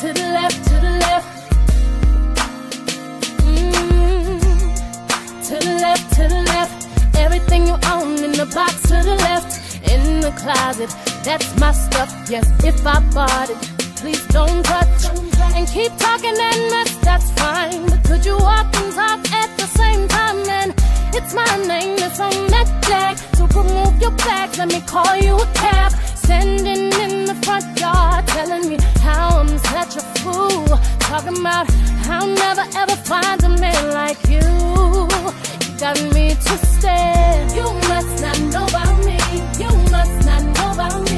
to the left, to the left. Mm. To the left, to the left. Everything you own in the box to the left. In the closet, that's my stuff. Yes, if I bought it, please don't touch. And keep talking and mess, that's fine. But could you walk and talk at the same time? And it's my name that's on that flag. So remove your flag, let me call you a cab. Standing in the front yard, telling me how I'm Talking about I'll never ever find a man like you. You got me twisted. You must not know about me. You must not know about me.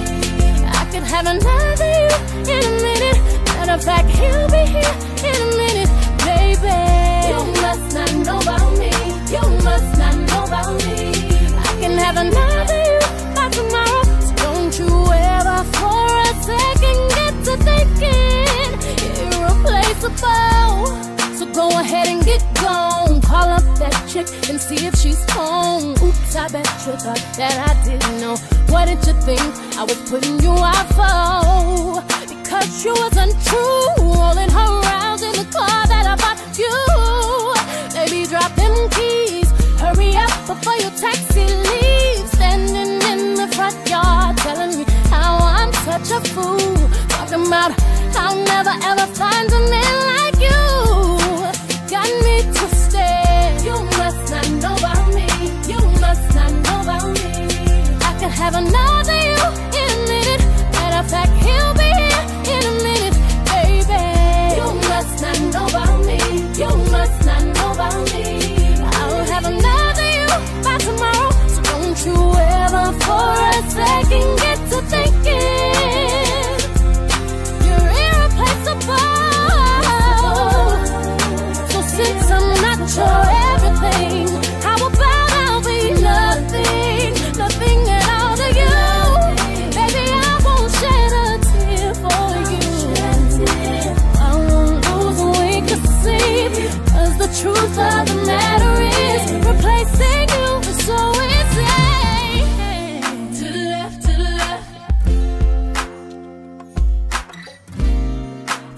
I could have another you in a minute. Matter of fact, he'll be here irreplaceable. So go ahead and get gone. Call up that chick and see if she's home. Oops, I bet you thought that I didn't know. What did you think I was putting you out for? Because you was untrue, rolling her around in the car that I bought you. Baby, drop them keys. Hurry up before your taxi leaves. Standing in the front yard, telling me how I'm such a fool. I'll never ever find a man like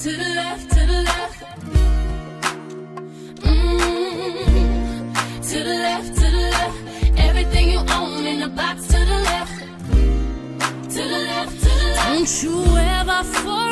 to the left, to the left. Mmm. To the left, to the left. Everything you own in the box to the left. To the left, to the left. Don't you ever fall.